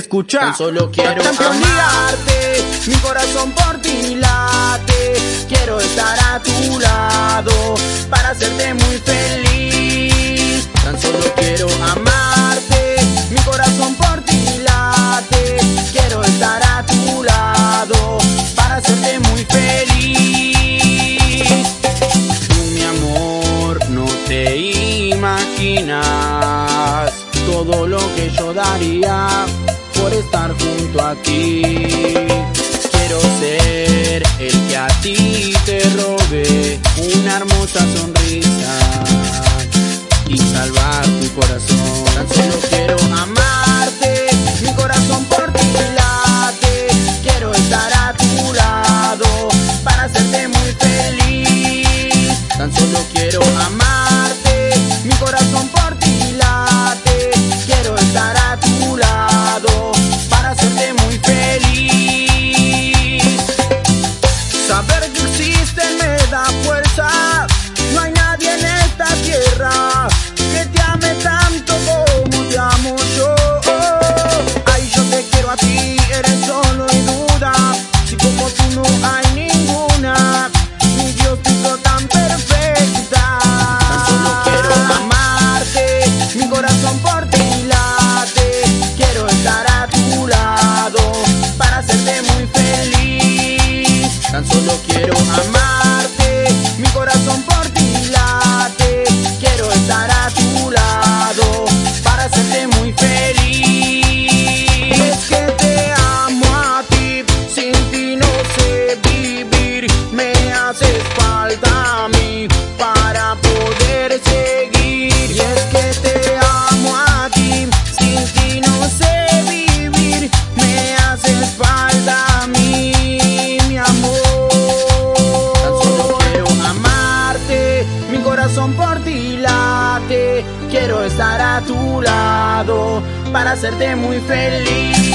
Escucha. Tan solo quiero amarte, mi corazón por ti late. Quiero estar a tu lado para hacerte muy feliz. Tan solo quiero amarte, mi corazón por ti late. Quiero estar a tu lado para hacerte muy feliz. Tú mi amor, no te imaginas todo lo que yo daría por estar junto a ti. Quiero ser el que a ti te robe una hermosa sonrisa y salvar tu corazón. Tan solo quiero amarte, mi corazón por ti late. Quiero estar a tu lado para hacerte muy feliz. Tan solo quiero amarte, por ti late. Quiero estar a tu lado para hacerte muy feliz.